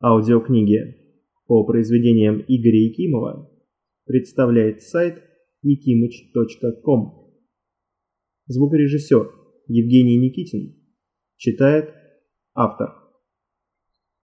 Аудиокниги по произведениям Игоря Якимова представляет сайт yakimыч.ком. Звукорежиссер Евгений Никитин читает автор.